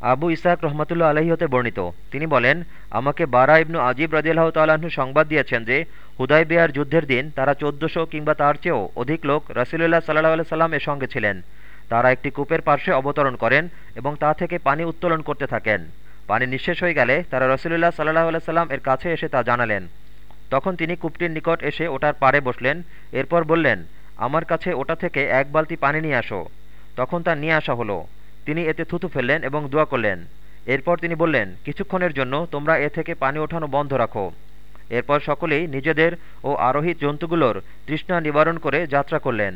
আবু ইসাক রহমতুল্লা আলহী হতে বর্ণিত। তিনি বলেন, আমাকে বারা ইবনু আজিব রাজিয়াল্লাহ তাল্লাহ্ন সংবাদ দিয়েছেন যে হুদাই বিয়ার যুদ্ধের দিন তারা চোদ্দশো কিংবা তার চেয়েও অধিক লোক রসিল্লাহ সাল্লাহ সাল্লাম এর সঙ্গে ছিলেন। তারা একটি কূপের পার্শ্বে অবতরণ করেন এবং তা থেকে পানি উত্তোলন করতে থাকেন। পানি নিঃশেষ হয়ে গেলে তারা রসুলুল্লাহ সাল্লাহ সাল্লাম এর কাছে এসে তা জানালেন। তখন তিনি কূপটির নিকট এসে ওটার পাড়ে বসলেন, এরপর বললেন, আমার কাছে ওটা থেকে এক বালতি পানি নিয়ে আসো। তখন তা নিয়ে আসা হলো। তিনি এতে থুতু ফেললেন এবং দোয়া করলেন। এরপর তিনি বললেন, কিছুক্ষণের জন্য তোমরা এ থেকে পানি ওঠানো বন্ধ রাখো। এরপর সকলেই নিজেদের ও আরোহী জন্তুগুলোর তৃষ্ণা নিবারণ করে যাত্রা করলেন।